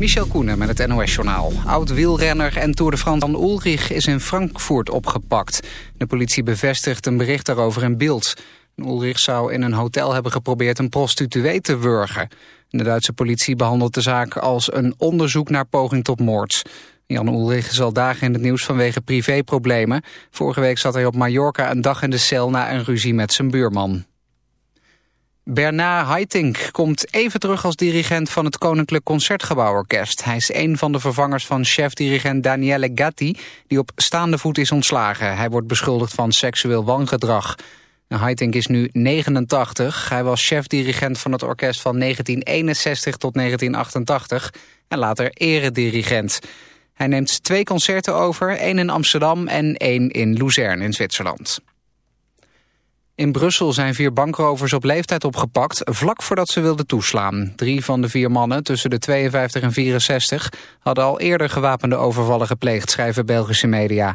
Michel Koenen met het NOS-journaal. Oud-wielrenner en Tour de France van Ulrich is in Frankfurt opgepakt. De politie bevestigt een bericht daarover in beeld. Ulrich zou in een hotel hebben geprobeerd een prostituee te wurgen. De Duitse politie behandelt de zaak als een onderzoek naar poging tot moord. Jan Ulrich is al dagen in het nieuws vanwege privéproblemen. Vorige week zat hij op Mallorca een dag in de cel na een ruzie met zijn buurman. Bernard Haitink komt even terug als dirigent van het Koninklijk Concertgebouworkest. Hij is een van de vervangers van chef-dirigent Daniele Gatti... die op staande voet is ontslagen. Hij wordt beschuldigd van seksueel wangedrag. Haitink is nu 89. Hij was chef-dirigent van het orkest van 1961 tot 1988... en later eredirigent. Hij neemt twee concerten over, één in Amsterdam en één in Luzern in Zwitserland. In Brussel zijn vier bankrovers op leeftijd opgepakt... vlak voordat ze wilden toeslaan. Drie van de vier mannen tussen de 52 en 64... hadden al eerder gewapende overvallen gepleegd... schrijven Belgische media.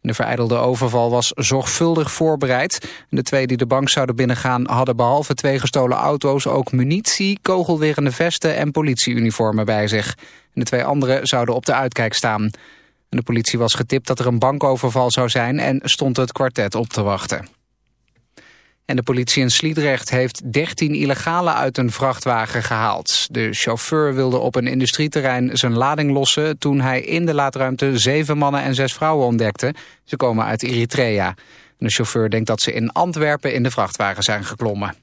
De vereidelde overval was zorgvuldig voorbereid. De twee die de bank zouden binnengaan... hadden behalve twee gestolen auto's ook munitie... kogelwerende vesten en politieuniformen bij zich. De twee anderen zouden op de uitkijk staan. De politie was getipt dat er een bankoverval zou zijn... en stond het kwartet op te wachten. En de politie in Sliedrecht heeft 13 illegale uit een vrachtwagen gehaald. De chauffeur wilde op een industrieterrein zijn lading lossen... toen hij in de laadruimte zeven mannen en zes vrouwen ontdekte. Ze komen uit Eritrea. De chauffeur denkt dat ze in Antwerpen in de vrachtwagen zijn geklommen.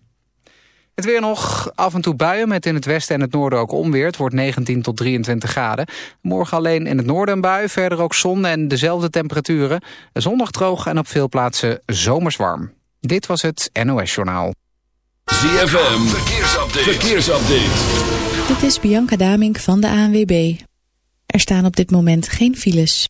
Het weer nog af en toe buien met in het westen en het noorden ook onweer. Het wordt 19 tot 23 graden. Morgen alleen in het noorden een bui, verder ook zon en dezelfde temperaturen. Zondag droog en op veel plaatsen zomers warm. Dit was het NOS Journaal. ZFM, verkeersupdate. verkeersupdate. Dit is Bianca Damink van de ANWB. Er staan op dit moment geen files.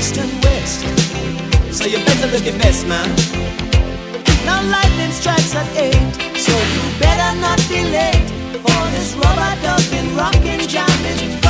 east and west. So you better look your best, man. Now lightning strikes at eight, so you better not be late. For this robot dog been rocking, jamming.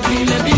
let me, let me.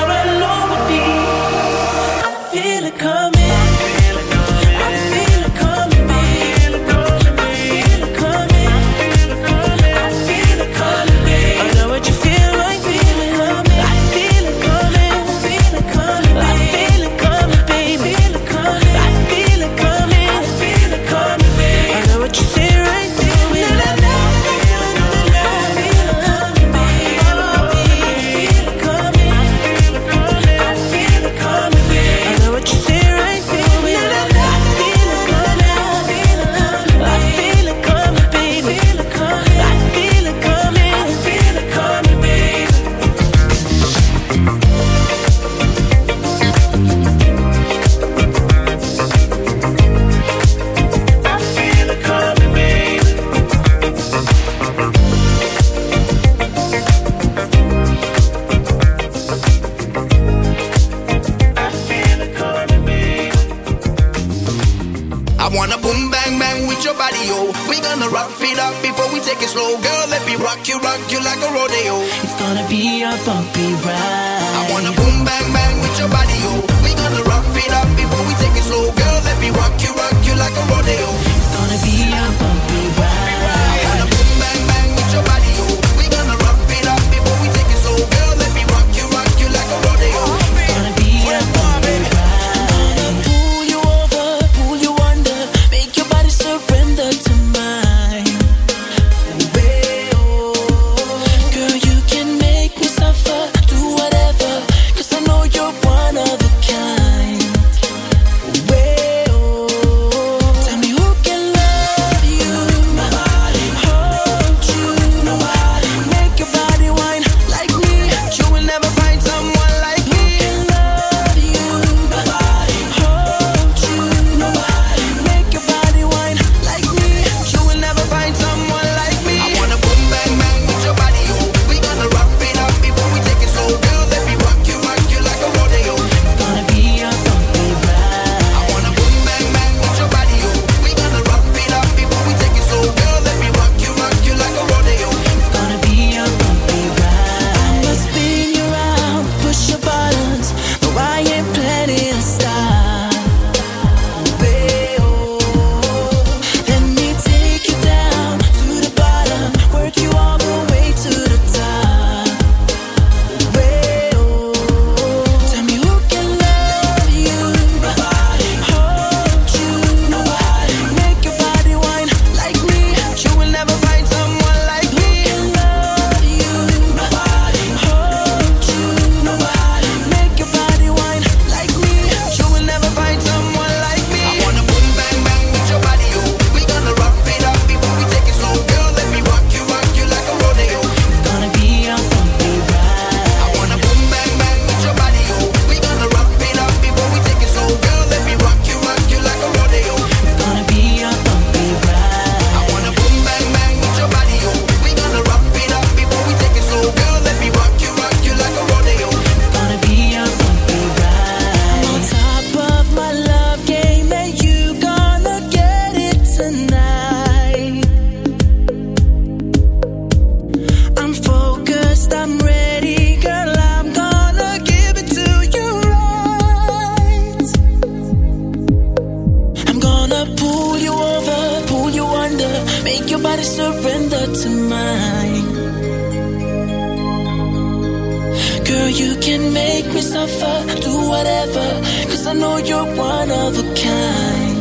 Girl, you can make me suffer, do whatever, cause I know you're one of a kind.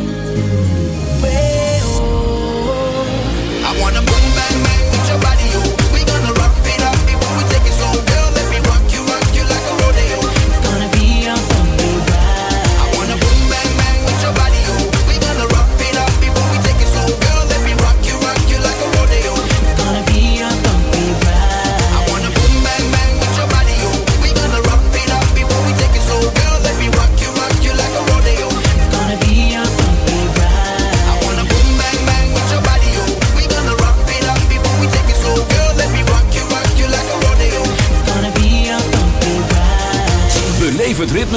Way, oh, I wanna move.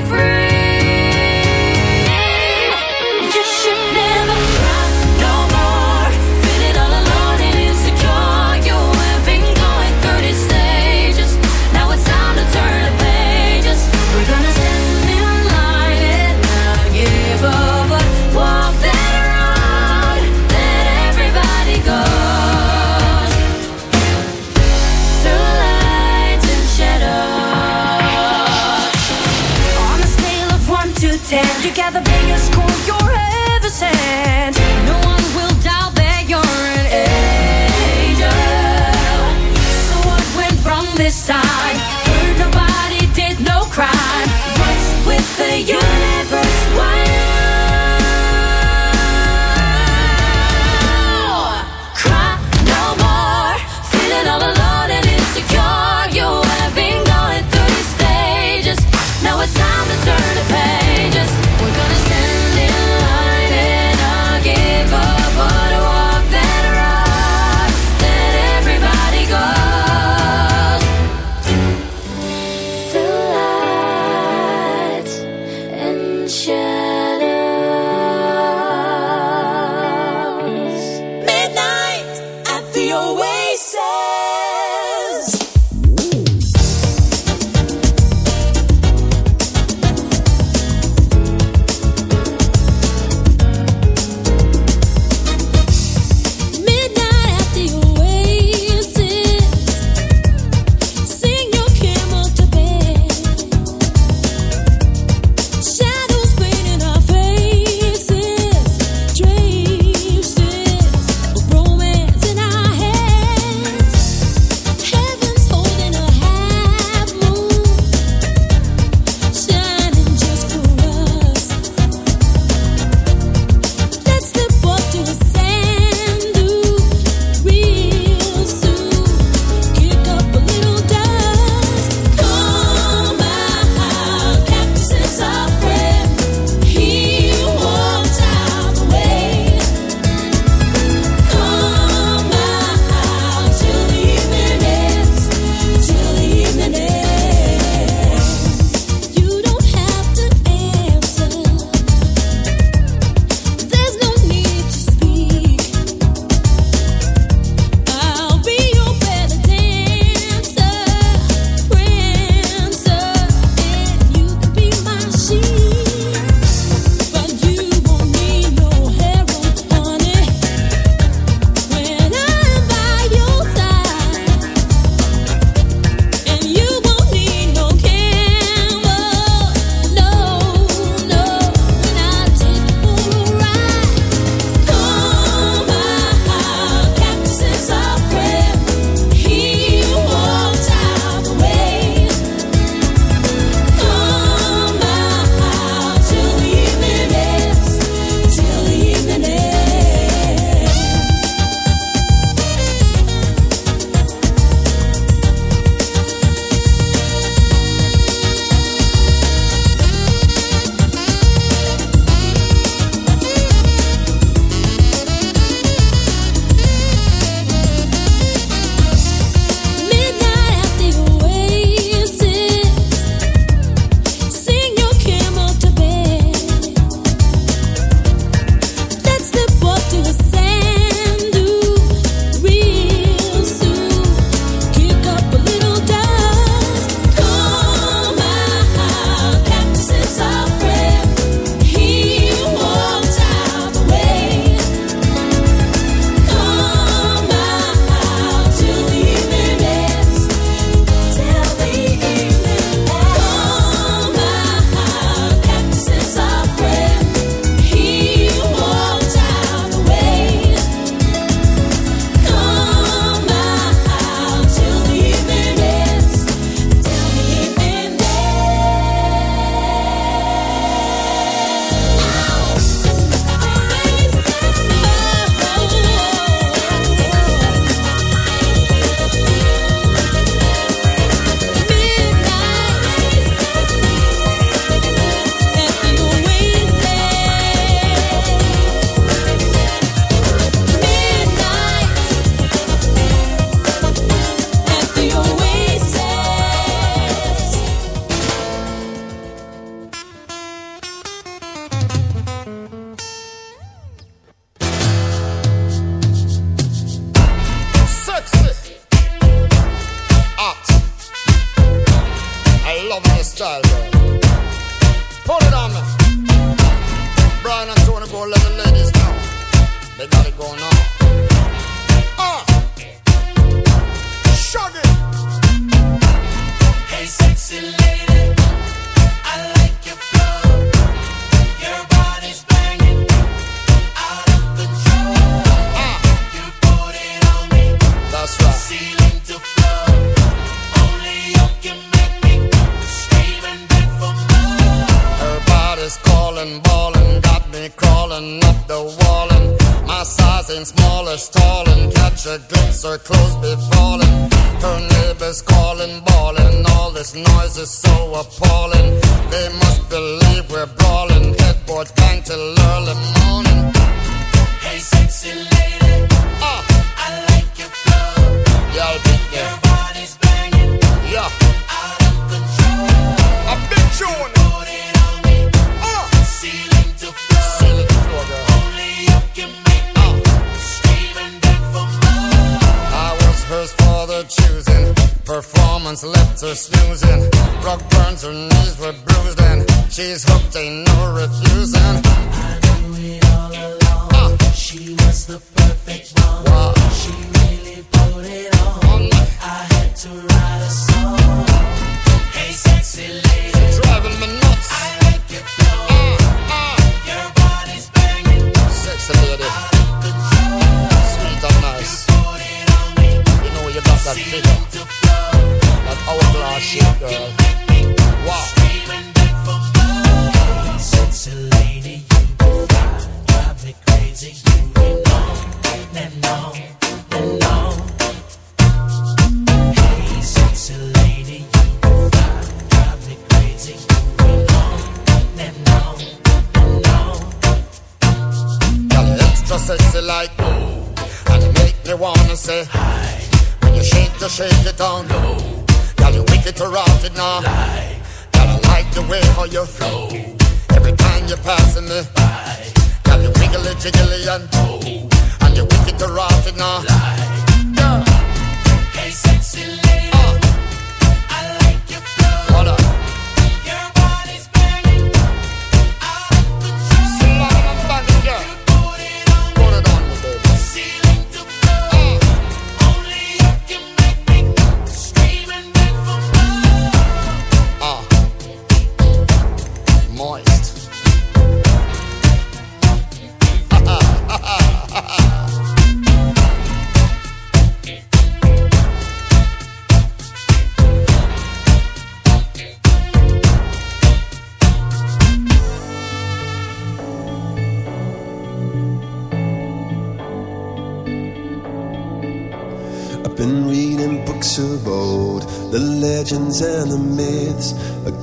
free. universe wide her clothes be falling. Her neighbors calling, bawling. All this noise is so appalling. Then me how you flow. Every time you're passing me by, got you wiggly jiggly and oh, and you're wicked to rot in a lie.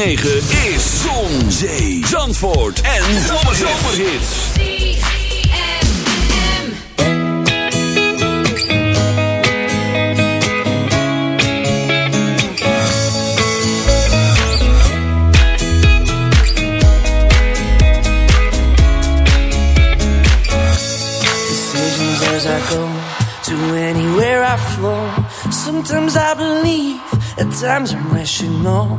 106.9 is Zon, Zee, Zandvoort en Zomerhits. Decisions as I go to anywhere I flow. Sometimes I believe, at times I'm rational.